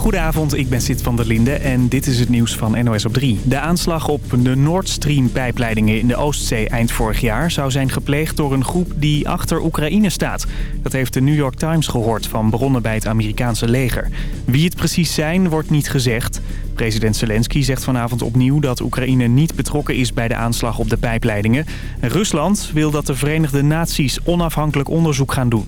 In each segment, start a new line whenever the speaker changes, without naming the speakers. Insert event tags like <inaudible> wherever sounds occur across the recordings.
Goedenavond, ik ben Sid van der Linde en dit is het nieuws van NOS op 3. De aanslag op de Nord Stream pijpleidingen in de Oostzee eind vorig jaar... zou zijn gepleegd door een groep die achter Oekraïne staat. Dat heeft de New York Times gehoord van bronnen bij het Amerikaanse leger. Wie het precies zijn, wordt niet gezegd. President Zelensky zegt vanavond opnieuw dat Oekraïne niet betrokken is bij de aanslag op de pijpleidingen. Rusland wil dat de Verenigde Naties onafhankelijk onderzoek gaan doen.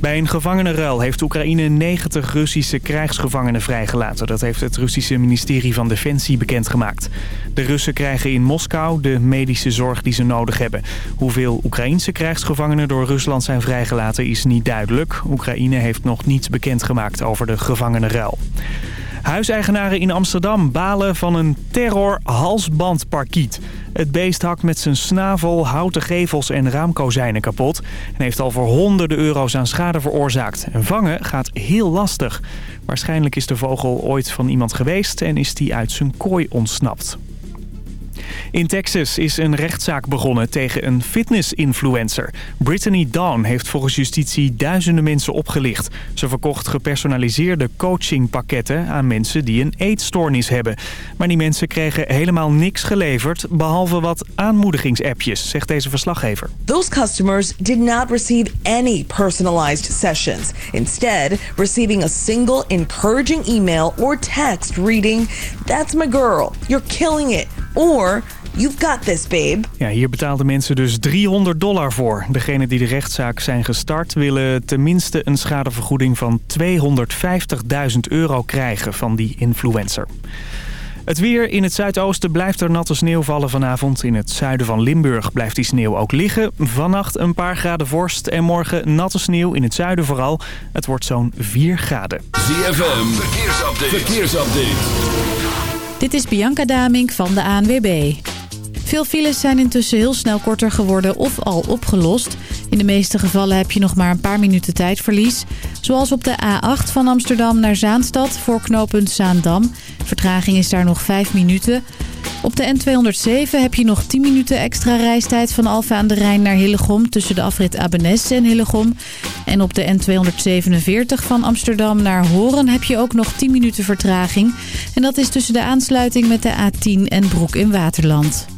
Bij een gevangenenruil heeft Oekraïne 90 Russische krijgsgevangenen vrijgelaten. Dat heeft het Russische ministerie van Defensie bekendgemaakt. De Russen krijgen in Moskou de medische zorg die ze nodig hebben. Hoeveel Oekraïnse krijgsgevangenen door Rusland zijn vrijgelaten is niet duidelijk. Oekraïne heeft nog niets bekendgemaakt over de gevangenenruil. Huiseigenaren in Amsterdam balen van een terror-halsbandparkiet. Het beest hakt met zijn snavel, houten gevels en raamkozijnen kapot... en heeft al voor honderden euro's aan schade veroorzaakt. En vangen gaat heel lastig. Waarschijnlijk is de vogel ooit van iemand geweest en is die uit zijn kooi ontsnapt. In Texas is een rechtszaak begonnen tegen een fitness-influencer. Brittany Dawn heeft volgens justitie duizenden mensen opgelicht. Ze verkocht gepersonaliseerde coachingpakketten aan mensen die een eetstoornis hebben. Maar die mensen kregen helemaal niks geleverd, behalve wat aanmoedigingsappjes, zegt deze verslaggever.
Those customers did not receive any personalized sessions. Instead, receiving a single encouraging email or text reading, That's my girl, you're killing it. Or You've got this, babe.
Ja, hier betaalden mensen dus 300 dollar voor. Degenen die de rechtszaak zijn gestart willen tenminste een schadevergoeding van 250.000 euro krijgen van die influencer. Het weer in het zuidoosten blijft er natte sneeuw vallen vanavond. In het zuiden van Limburg blijft die sneeuw ook liggen. Vannacht een paar graden vorst en morgen natte sneeuw in het zuiden vooral. Het wordt zo'n 4 graden.
ZFM, verkeersupdate. verkeersupdate.
Dit is Bianca Damink van de ANWB. Veel files zijn intussen heel snel korter geworden of al opgelost. In de meeste gevallen heb je nog maar een paar minuten tijdverlies. Zoals op de A8 van Amsterdam naar Zaanstad voor knooppunt Zaandam. Vertraging is daar nog 5 minuten. Op de N207 heb je nog 10 minuten extra reistijd van Alfa aan de Rijn naar Hillegom... tussen de afrit Abenes en Hillegom. En op de N247 van Amsterdam naar Horen heb je ook nog 10 minuten vertraging. En dat is tussen de aansluiting met de A10 en Broek in Waterland.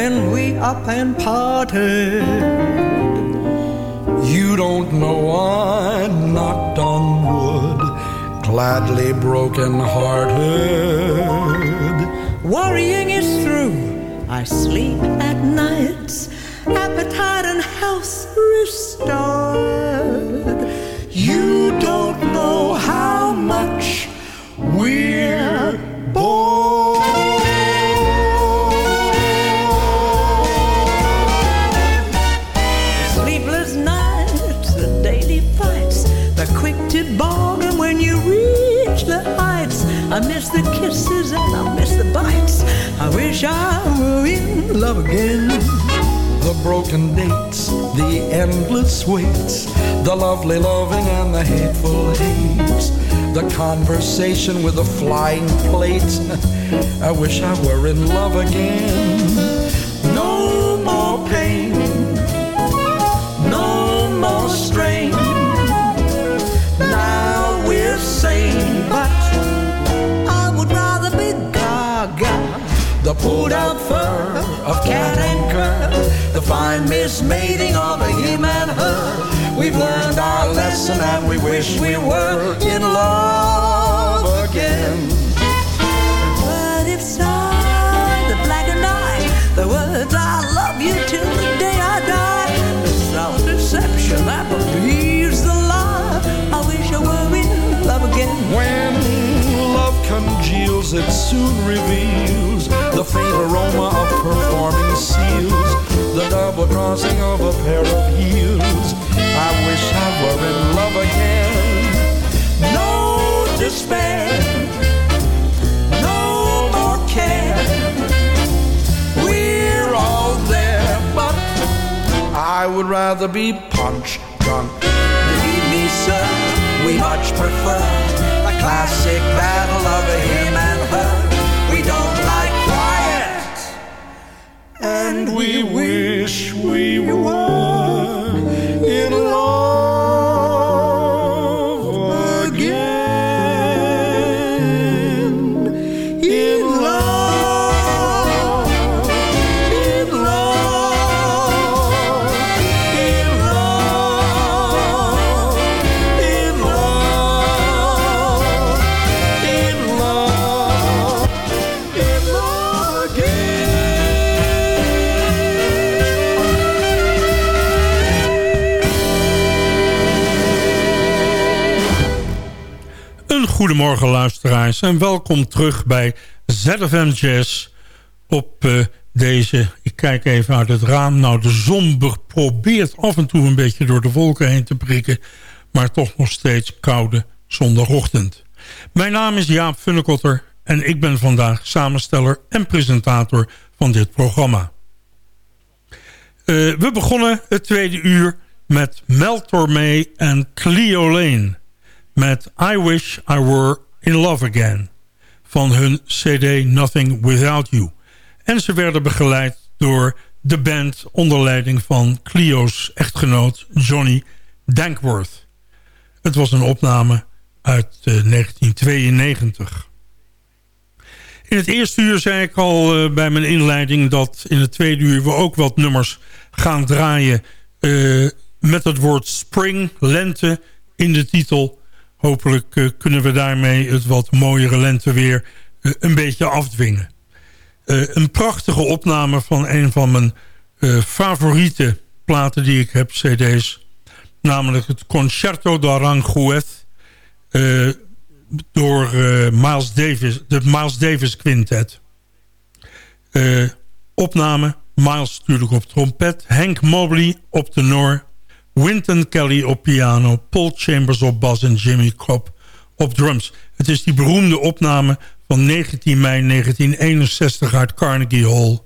When we up and parted. You don't know I knocked on wood, gladly broken hearted. Worrying is through, I sleep at nights, appetite and health restored. You don't know how much miss the kisses and I miss the bites. I wish I were in love again. The broken dates, the endless waits, the lovely loving and the hateful hates, the conversation with the flying plates. <laughs> I wish I were in love again. Pulled out fur of cat and cur, the fine mismating of a him and her. We've learned our lesson and we wish we were in love again. But it's not the black and white, the words I love you till the day I die. It's all deception that believes the lie. I wish I were in love again.
When love congeals, it soon reveals the faint aroma of performing seals, the double crossing of a pair of heels. I wish I were in love again.
No despair, no more care.
We're all there, but I would rather be punch drunk.
Believe me, sir, we much prefer the classic battle of a hymn.
And we wish we were
goedemorgen luisteraars en welkom terug bij ZFM Jazz op eh, deze, ik kijk even uit het raam, nou de zon be- probeert af en toe een beetje door de wolken heen te prikken, maar toch nog steeds koude zondagochtend. Mijn naam is Jaap Funnekotter en ik ben vandaag samensteller en presentator van dit programma. Eh, we begonnen het tweede uur met Mel Tormé en Cleo Lane met I Wish I Were In Love Again van hun cd Nothing Without You. En ze werden begeleid door de band onder leiding van Cleo's echtgenoot Johnny Dankworth. Het was een opname uit eh, 1992. In het eerste uur zei ik al eh, bij mijn inleiding... dat in het tweede uur we ook wat nummers gaan draaien... eh, met het woord spring, lente in de titel. Hopelijk eh, kunnen we daarmee het wat mooiere lenteweer uh, een beetje afdwingen. Uh, een prachtige opname van een van mijn favoriete platen die ik heb, cd's. Namelijk het Concerto d'Aranjuez door Miles Davis, de Miles Davis Quintet. opname, Miles natuurlijk op trompet, Hank Mobley op tenor... Wynton Kelly op piano, Paul Chambers op bas en Jimmy Cobb op drums. Het is die beroemde opname van 19 mei 1961 uit Carnegie Hall.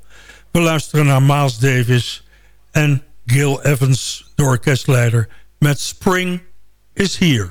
We luisteren naar Miles Davis en Gil Evans, de orkestleider, met Spring is Here.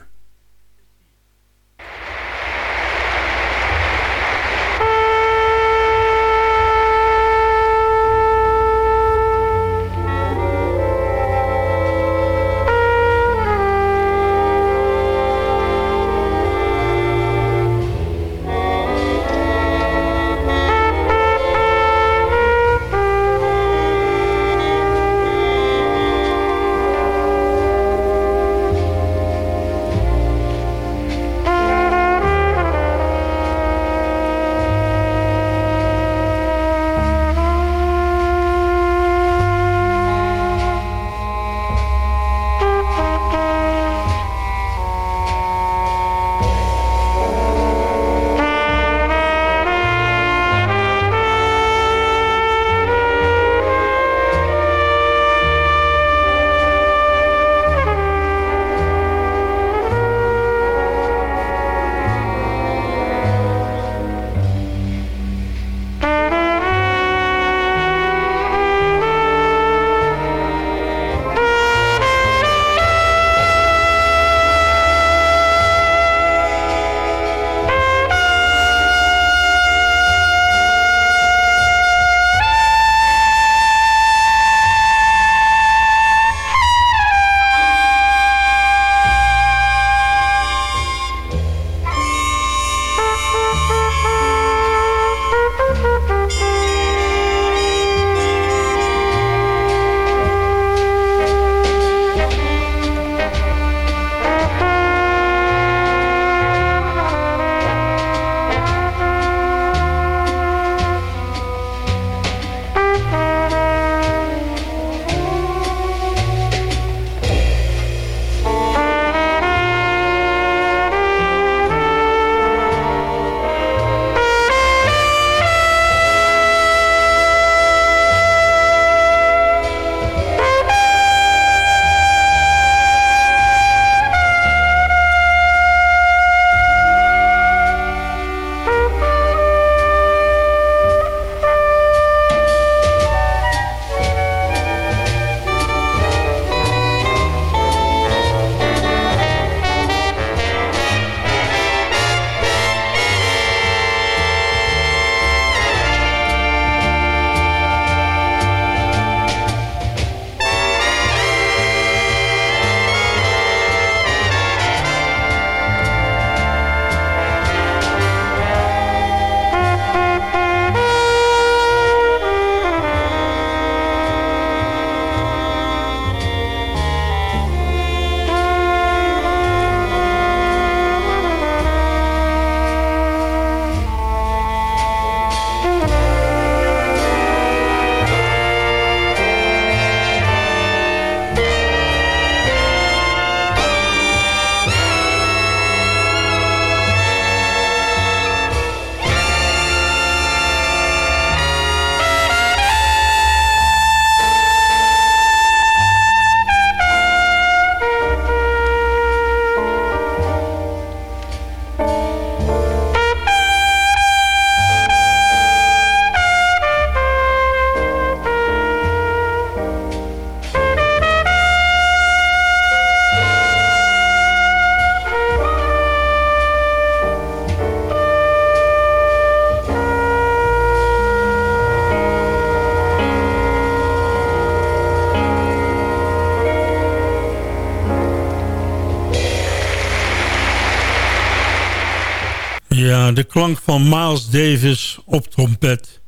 De klank van Miles Davis op trompet.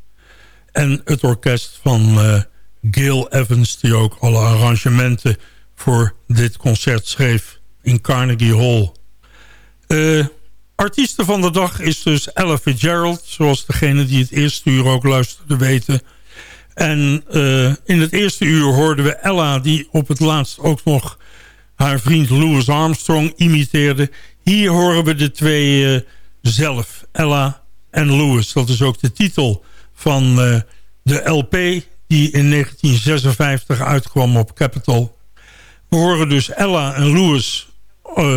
En het orkest van uh, Gil Evans... die ook alle arrangementen voor dit concert schreef in Carnegie Hall. Uh, artiesten van de dag is dus Ella Fitzgerald... zoals degene die het eerste uur ook luisterde weten... En uh, in het eerste uur hoorden we Ella... die op het laatst ook nog haar vriend Louis Armstrong imiteerde. Hier horen we de twee zelf, Ella en Louis. Dat is ook de titel van uh, de LP die in 1956 uitkwam op Capitol. We horen dus Ella en Louis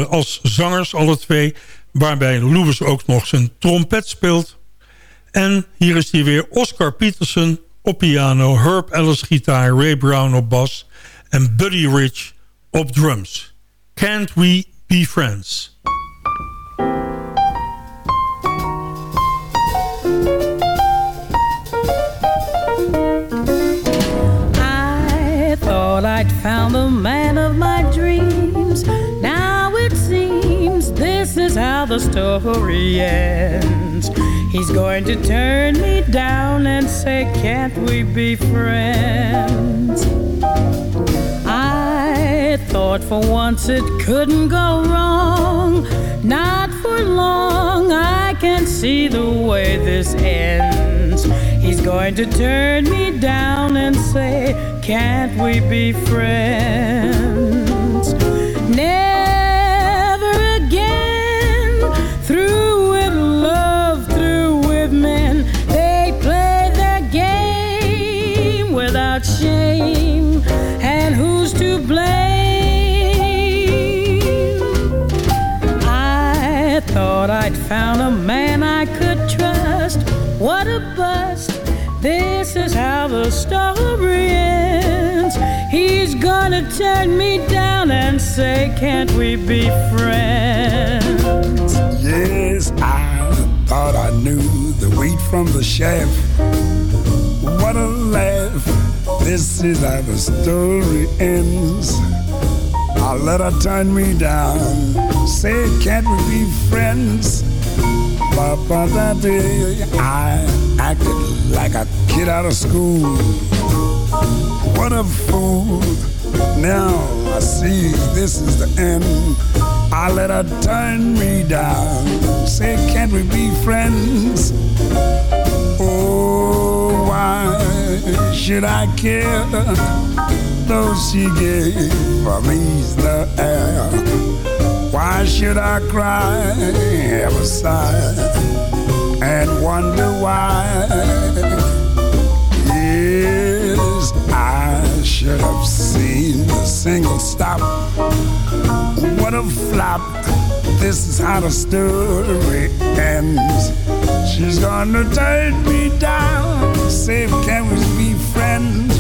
als zangers, alle twee... waarbij Louis ook nog zijn trompet speelt. En hier is hij weer Oscar Peterson op piano, Herb Ellis gitaar, Ray Brown op bas en Buddy Rich op drums. Can't We Be Friends?
Thought I'd found the man of my dreams. Now it seems this is how the story ends. He's going to turn me down and say, Can't we be friends? I thought for once it couldn't go wrong. Not for long, I can see the way this ends. He's going to turn me down and say, Can't we be friends? Never again through with love, through with men. They play their game without shame, and who's to blame? I thought I'd found a man I could This is how the story ends. He's gonna turn me down and say, Can't we be friends?
Yes, I thought I knew the wheat from the chaff. What a laugh this is how the story ends. I let her turn me down. Say, can't we be friends? That day I acted like a kid out of school. What a fool. Now I see this is the end. I let her turn me down. Say, can't we be friends? Oh, why? should I care? Though she gave me the air. Why should I cry, ever sigh, and wonder why? Yes, I should have seen the single stop. What a flop! This is how the story ends. She's gonna turn me down. Say, can we be friends?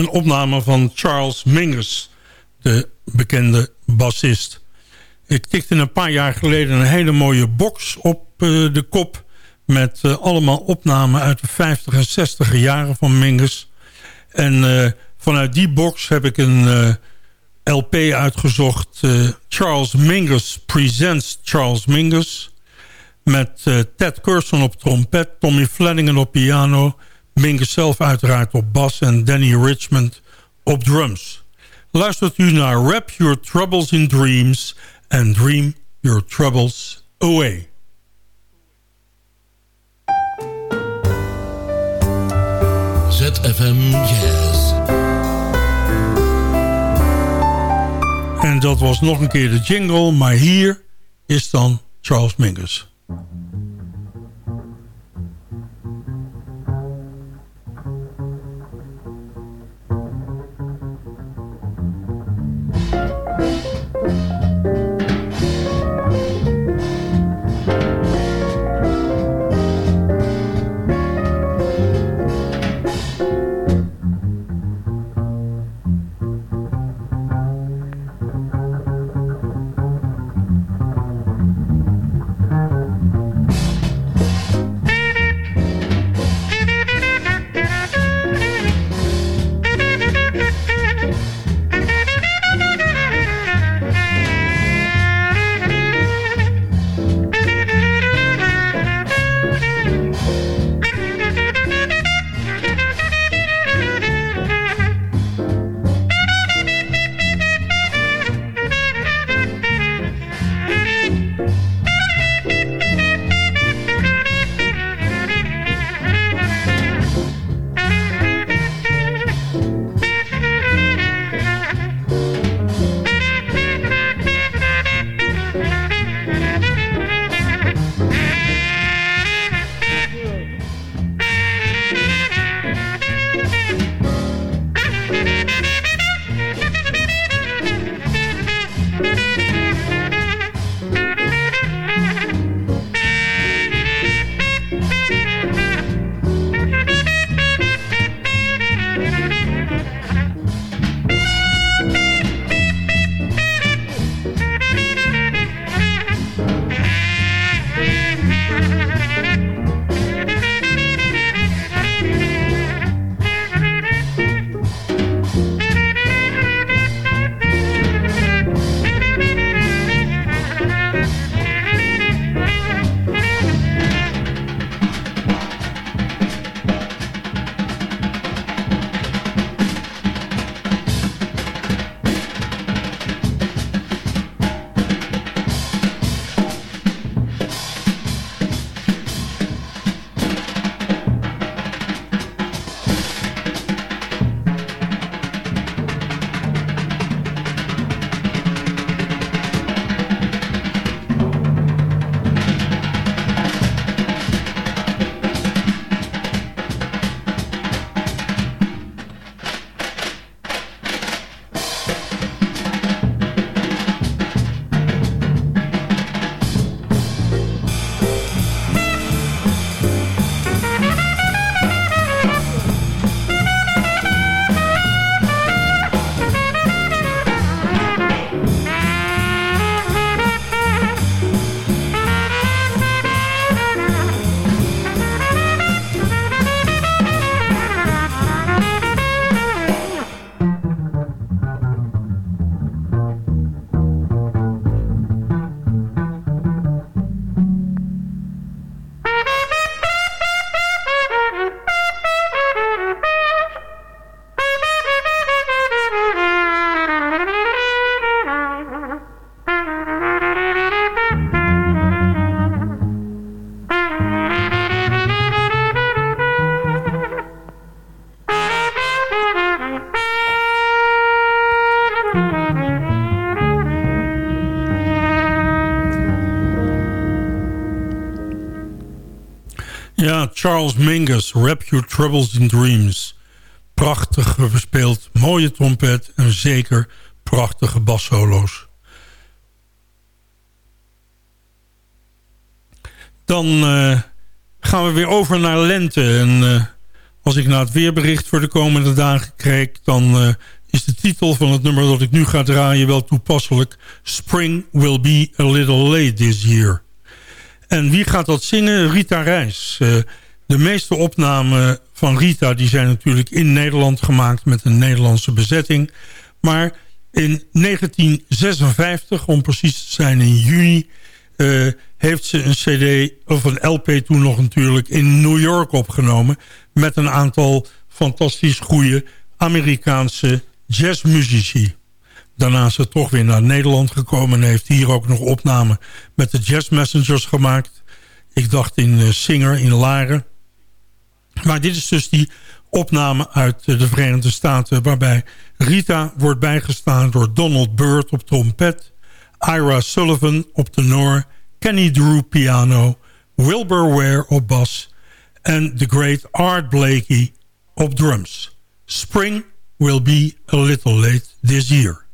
Een opname van Charles Mingus, de bekende bassist. Ik tikte een paar jaar geleden een hele mooie box op de kop... met allemaal opnamen uit de 50 en 60 jaren van Mingus. En vanuit die box heb ik een LP uitgezocht. Charles Mingus Presents Charles Mingus... Met Ted Curson op trompet, Tommy Flanagan op piano... Mingus zelf uiteraard op bas en Danny Richmond op drums. Luistert u naar Wrap Your Troubles in Dreams... and Dream Your Troubles Away.
ZFM Jazz.
En dat was nog een keer de jingle, maar hier is dan Charles Mingus. Charles Mingus, Wrap Your Troubles in Dreams. Prachtig gespeeld, mooie trompet en zeker prachtige bassolo's. Dan uh, gaan we weer over naar lente. En uh, Als ik naar het weerbericht voor de komende dagen kijk... dan is de titel van het nummer dat ik nu ga draaien wel toepasselijk. Spring will be a little late this year. En wie gaat dat zingen? Rita Reis. De meeste opnamen van Rita die zijn natuurlijk in Nederland gemaakt... met een Nederlandse bezetting. Maar in 1956, om precies te zijn in juni... Uh, heeft ze een cd, of een LP toen nog natuurlijk... in New York opgenomen... met een aantal fantastisch goede Amerikaanse jazzmuzici. Daarna is ze toch weer naar Nederland gekomen... en heeft hier ook nog opnamen met de Jazz Messengers gemaakt. Ik dacht in uh, Singer in Laren. Maar dit is dus die opname uit de Verenigde Staten... waarbij Rita wordt bijgestaan door Donald Byrd op trompet... Ira Sullivan op tenor, Kenny Drew piano... Wilbur Ware op bas en the great Art Blakey op drums. Spring will be a little late this year.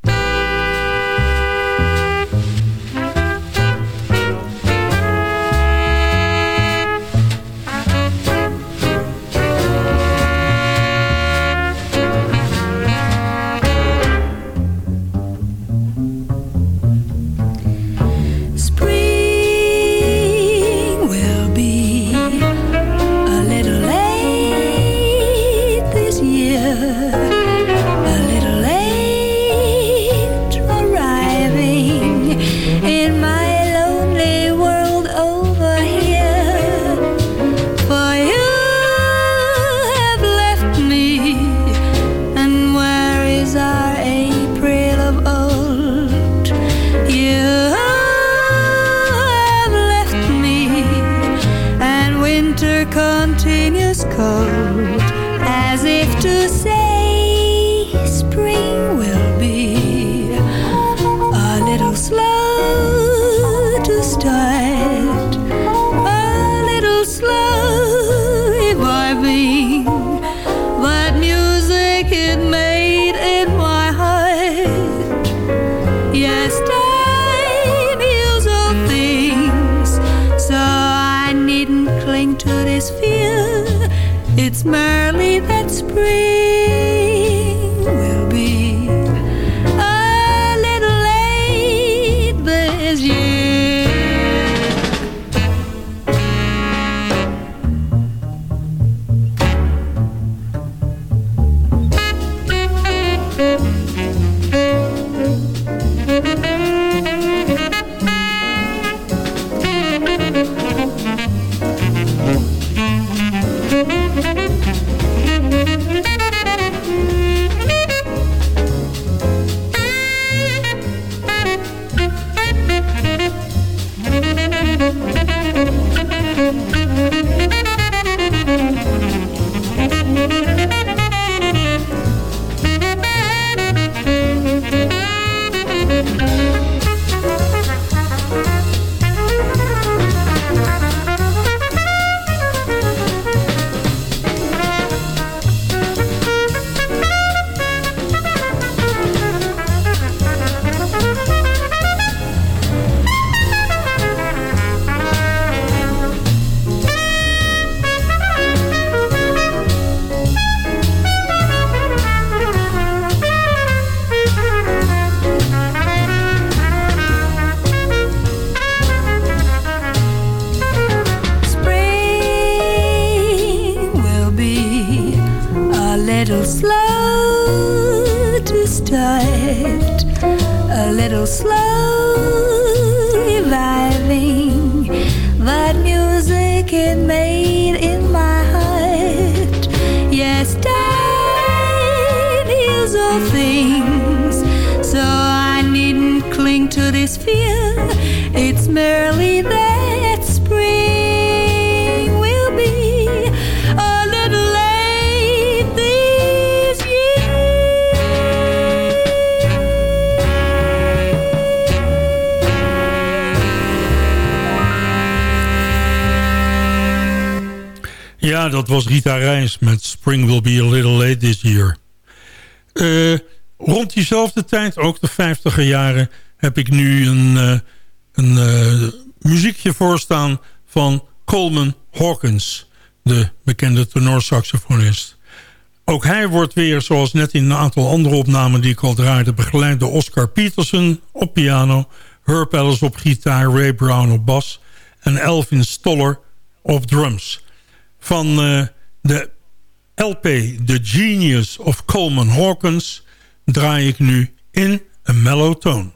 it's. Dat was Rita Reins met Spring Will Be A Little Late This Year. Eh, rond diezelfde tijd, ook de 50 jaren... heb ik nu een, eh, een eh, muziekje voorstaan van Coleman Hawkins... de bekende tenorsaxofonist. Ook hij wordt weer, zoals net in een aantal andere opnamen die ik al draaide... begeleid door Oscar Peterson op piano... Herb Ellis op gitaar, Ray Brown op bas... en Elvin Stoller op drums van eh, de LP The Genius of Coleman Hawkins... draai ik nu in een mellow tone.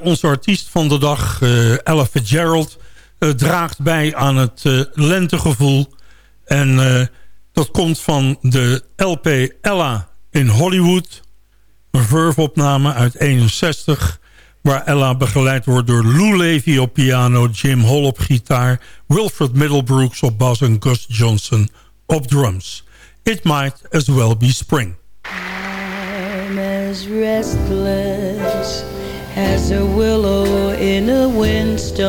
Onze artiest van de dag, uh, Ella Fitzgerald... draagt bij aan het lentegevoel. En dat komt van de LP Ella in Hollywood. Een Verve-opname uit 61... waar Ella begeleid wordt door Lou Levy op piano... Jim Hall op gitaar... Wilfred Middlebrooks op bas en Gus Johnson op drums. It might as well be spring.
Restless as a willow in a windstorm.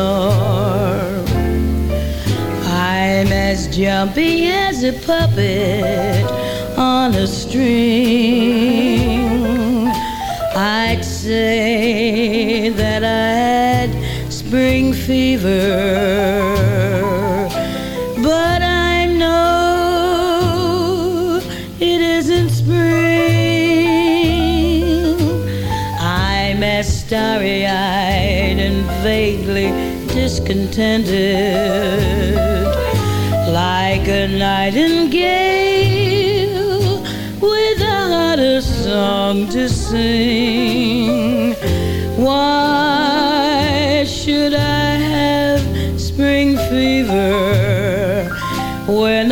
I'm as jumpy as a puppet on a string. I'd say that I had spring fever discontented like a nightingale without a song to sing. Why should I have spring fever when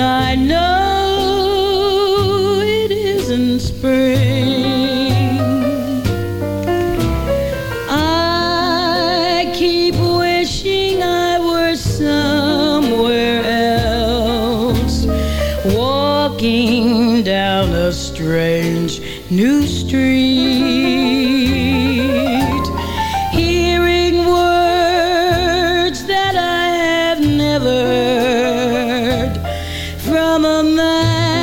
a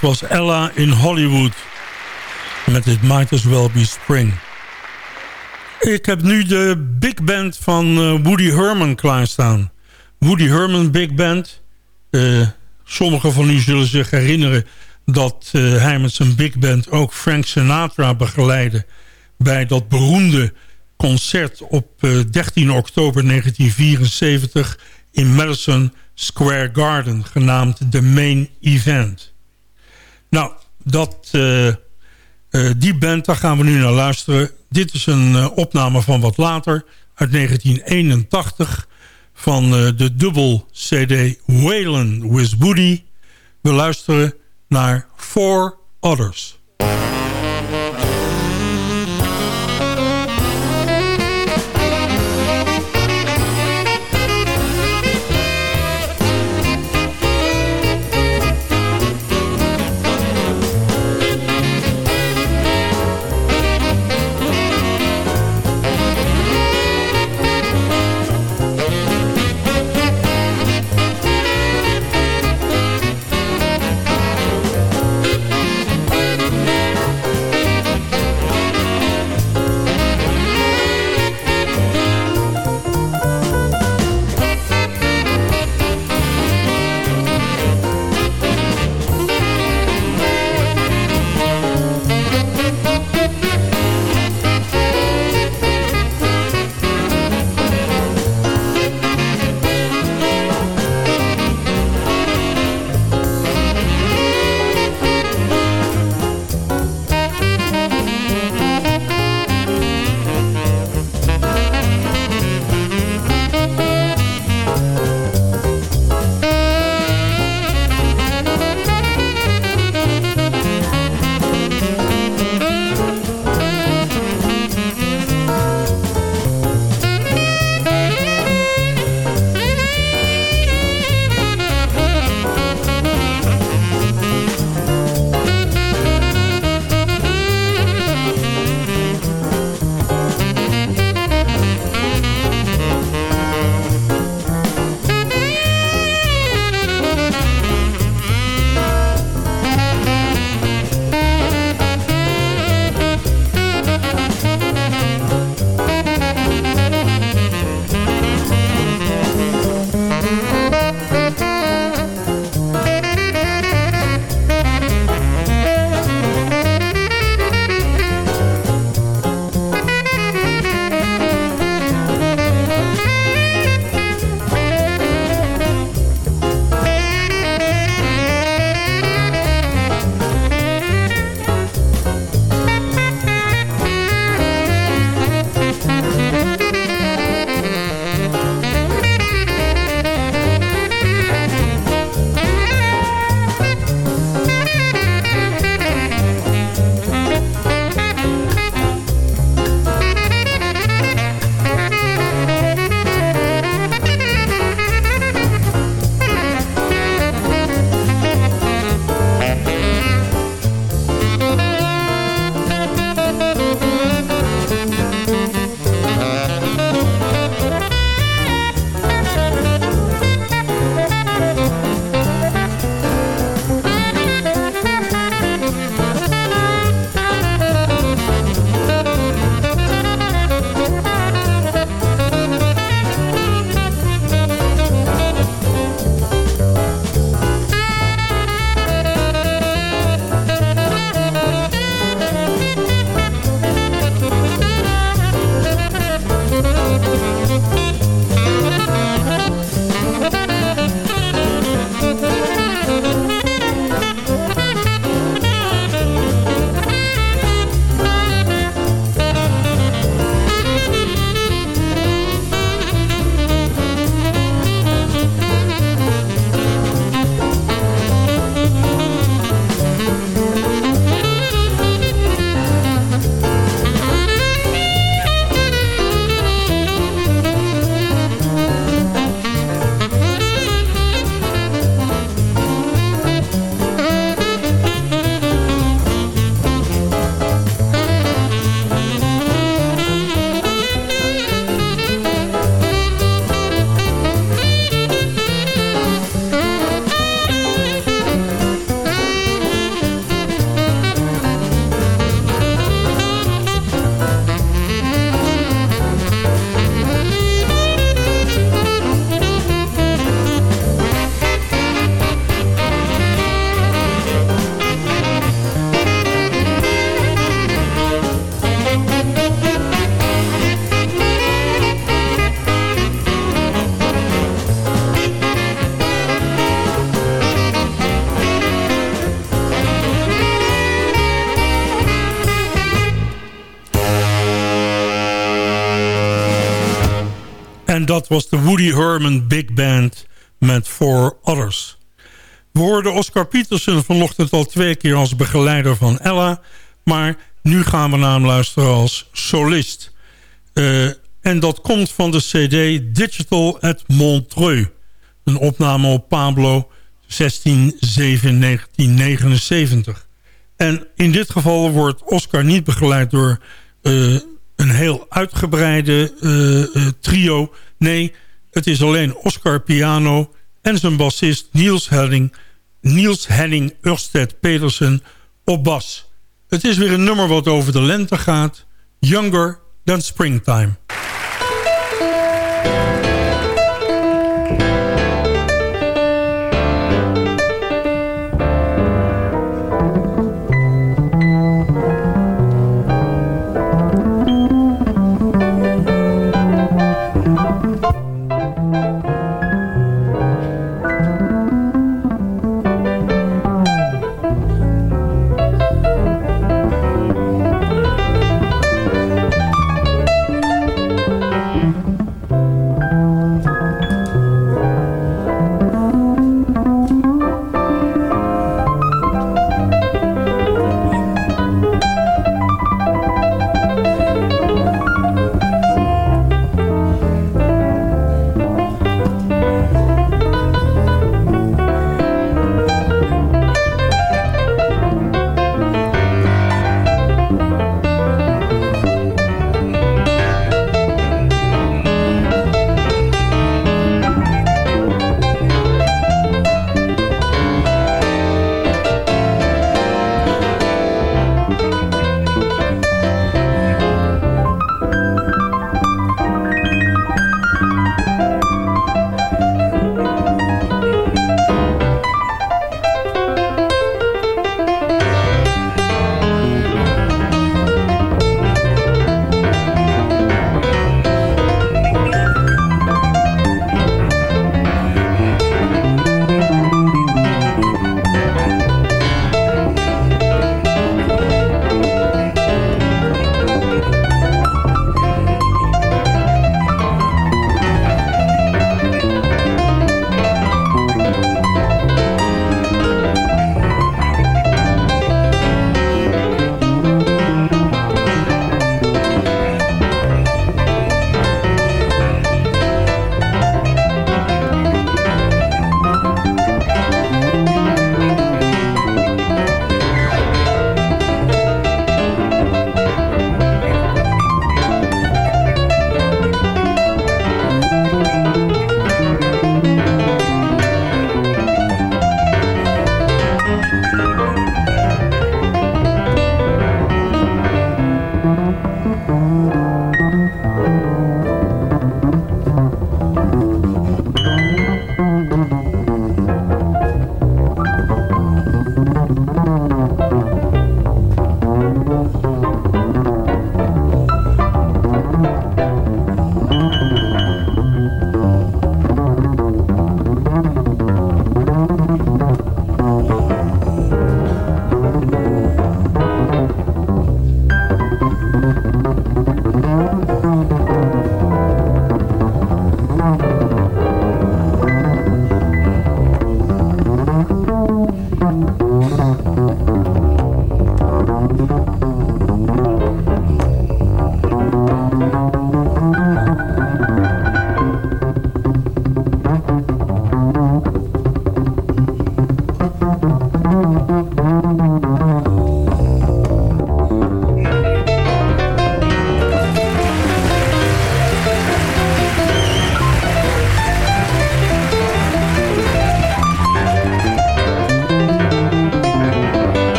dat was Ella in Hollywood. Met It Might As Well Be Spring. Ik heb nu de big band van eh, Woody Herman klaarstaan. Woody Herman Big Band. Uh, sommigen van u zullen zich herinneren dat uh, hij met zijn big band ook Frank Sinatra begeleidde... bij dat beroemde concert op 13 oktober 1974 in Madison Square Garden, genaamd The Main Event. Nou, dat, uh, uh, die band, daar gaan we nu naar luisteren. Dit is een uh, opname van wat later, uit 1981... van de dubbel CD Waylon with Woody. We luisteren naar Four Others. Herman Big Band met Four Others. We hoorden Oscar Peterson vanochtend al twee keer als begeleider van Ella... maar nu gaan we naar hem luisteren als solist. Uh, en dat komt van de cd Digital at Montreux. Een opname op Pablo 16-7-1979. En in dit geval wordt Oscar niet begeleid door uh, een heel uitgebreide uh, trio. Nee, het is alleen Oscar piano en zijn bassist Niels Henning, Niels Henning Ørsted Petersen op bas. Het is weer een nummer wat over de lente gaat. Younger than Springtime.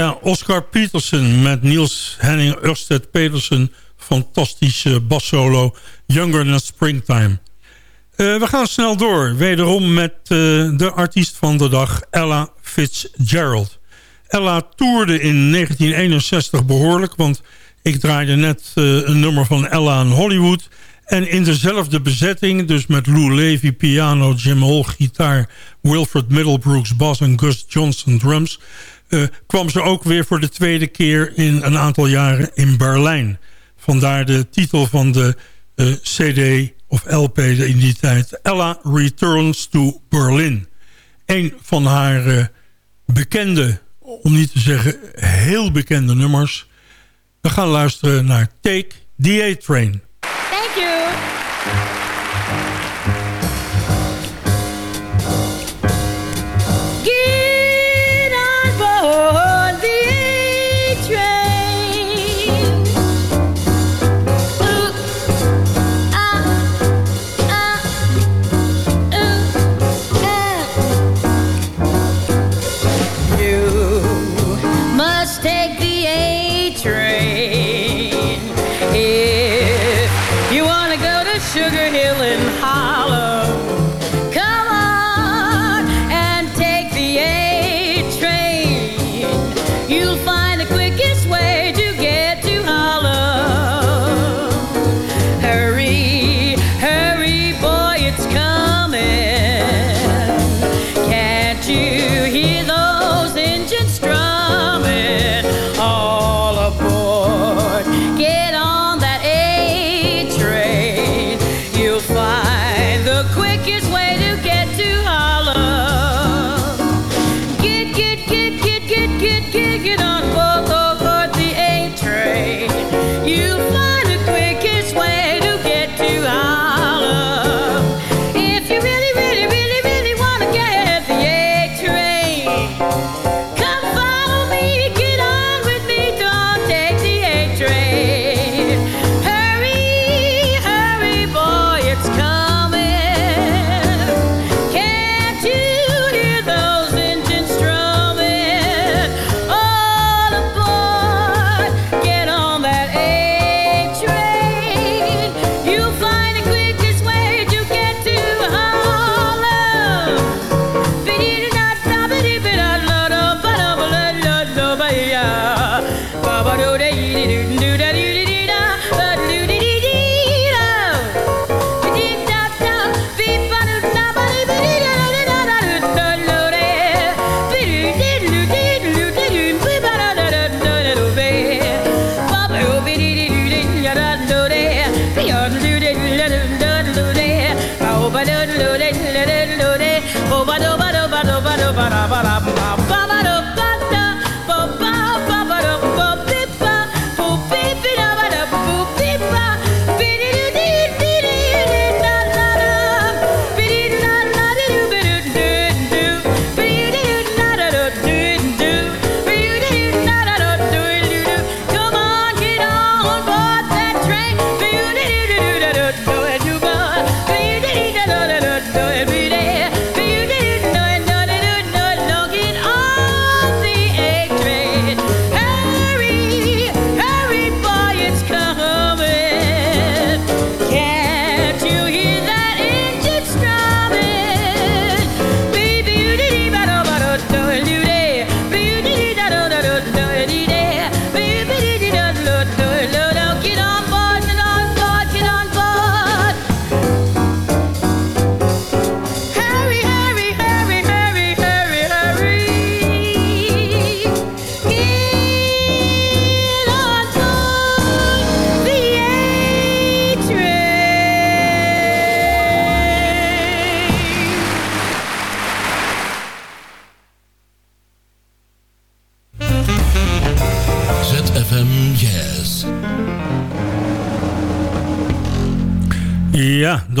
Ja, Oscar Peterson met Niels Henning Ørsted Petersen. Fantastische bassolo. Younger than Springtime. Uh, we gaan snel door. Wederom met uh, de artiest van de dag, Ella Fitzgerald. Ella toerde in 1961 behoorlijk, want ik draaide net uh, een nummer van Ella in Hollywood. En in dezelfde bezetting, dus met Lou Levy piano, Jim Hall gitaar... Wilfred Middlebrooks bas en Gus Johnson drums... Uh, kwam ze ook weer voor de tweede keer in een aantal jaren in Berlijn. Vandaar de titel van de uh, cd of LP in die tijd. Ella Returns to Berlin. Een van haar uh, bekende, om niet te zeggen heel bekende nummers. We gaan luisteren naar Take the A-Train.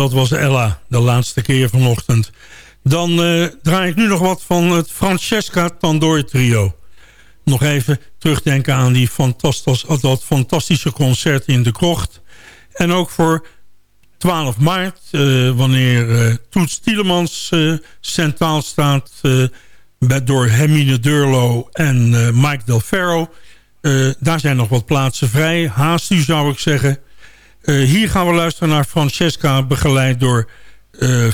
Dat was Ella, de laatste keer vanochtend. Dan eh, draai ik nu nog wat van het Francesca Tandoor trio. Nog even terugdenken aan die dat fantastische concert in de krocht. En ook voor 12 maart, eh, wanneer eh, Toets Tielemans centraal staat...
Met door Hermine Durlo en Mike Del Ferro. daar zijn nog wat plaatsen vrij. Haast u zou ik zeggen. Hier gaan we luisteren naar Francesca, begeleid door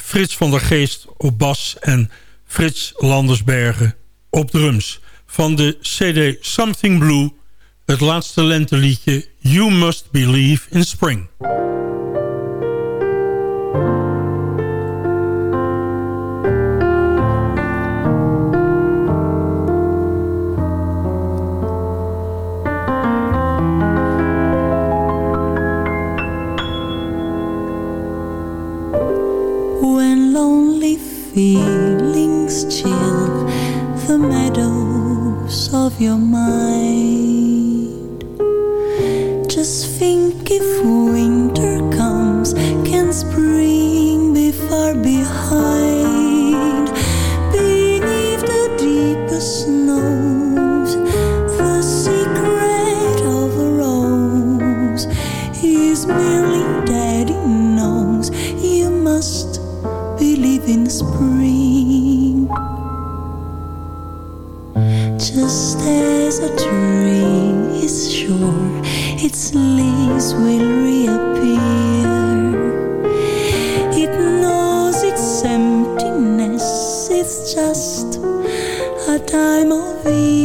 Frits van der Geest op bas en Frits Landersbergen op drums. Van de CD Something Blue, het laatste lenteliedje You Must Believe in Spring.
Feelings chill the meadows of your mind. Just think if winter comes, can spring be far behind? In the spring. Just as a tree is sure its leaves will reappear, it knows its emptiness is just a time of year.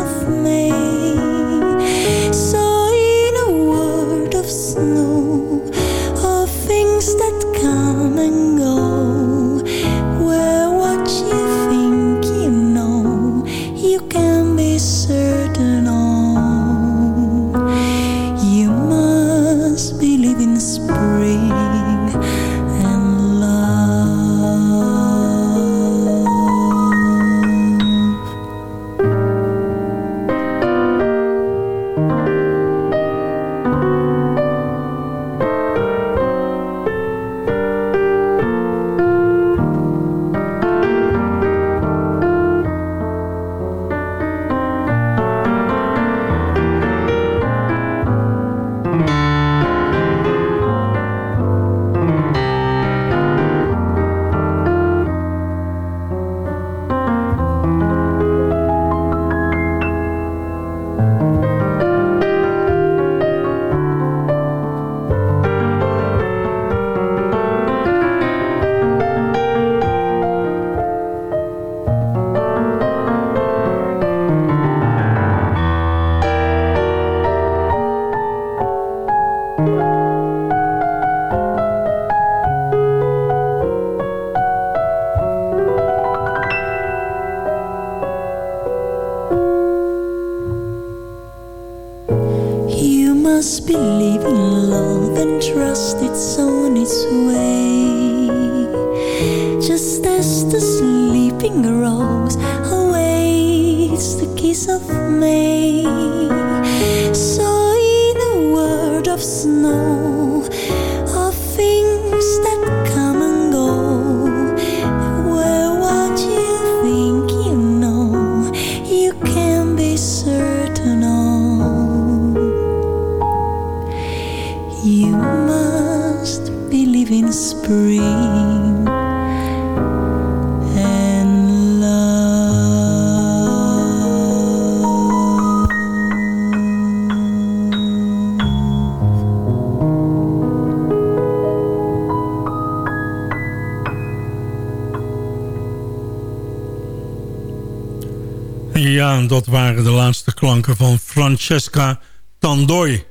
The kiss
klanken van Francesca Tandoi.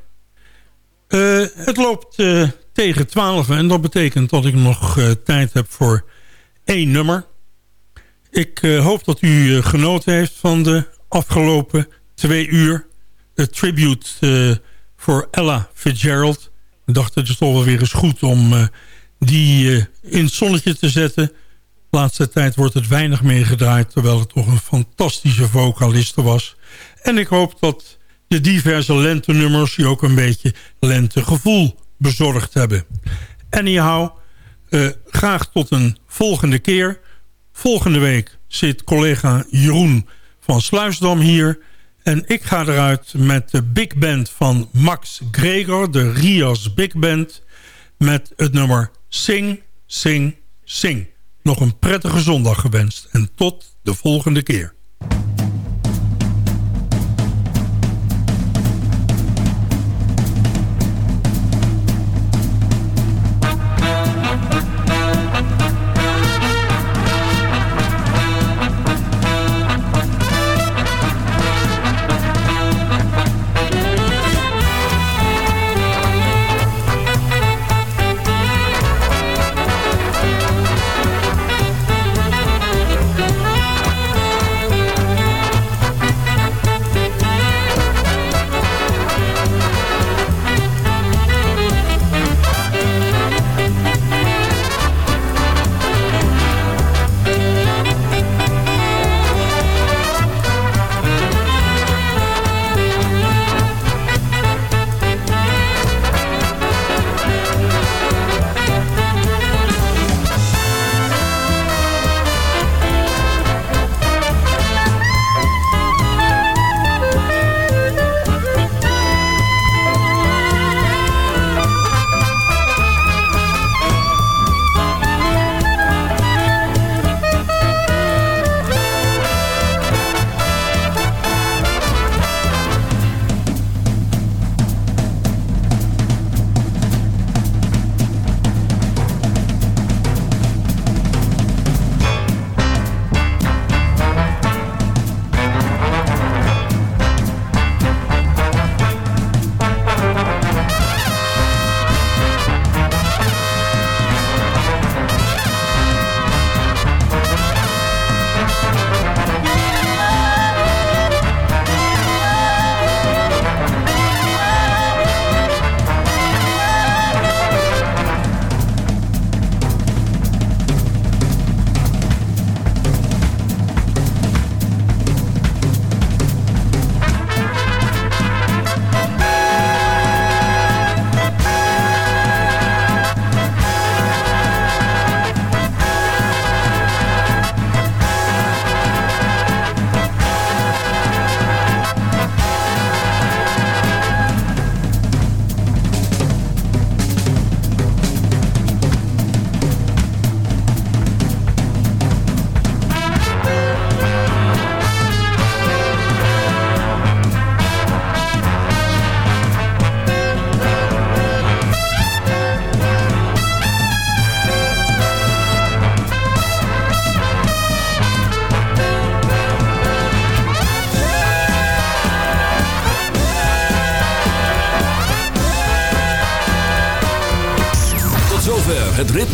Eh, het loopt eh, tegen 12 en dat betekent dat ik nog eh, tijd heb voor één nummer. Ik hoop dat u genoten heeft van de afgelopen twee uur. De tribute voor Ella Fitzgerald. Ik dacht het is toch wel weer eens goed om die in het zonnetje te zetten. laatste tijd wordt het weinig meer gedraaid... terwijl het toch een fantastische vocaliste was. En ik hoop dat de diverse lentenummers... je ook een beetje lentegevoel bezorgd hebben. Anyhow, uh, graag tot een volgende keer. Volgende week zit collega Jeroen van Sluisdam hier... En ik ga eruit met de big band van Max Gregor, de Rias Big Band... met het nummer Sing, Sing, Sing. Nog een prettige zondag gewenst en tot de volgende keer.